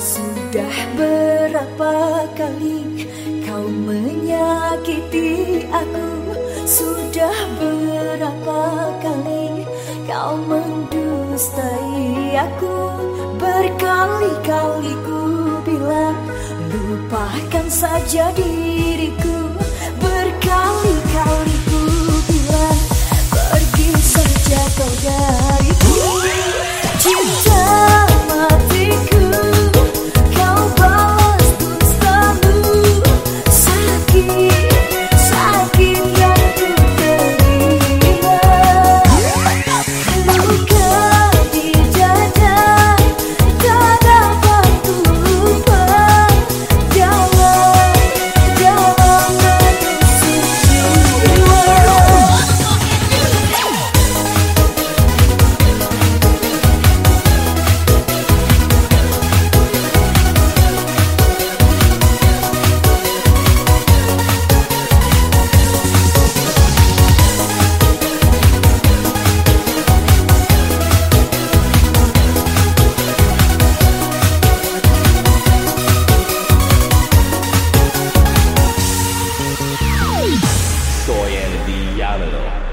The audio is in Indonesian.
Sudah berapa kali kau menyakiti aku? Sudah berapa kali kau mendustai aku? Berkali-kali ku bilang lupakan saja diriku reality.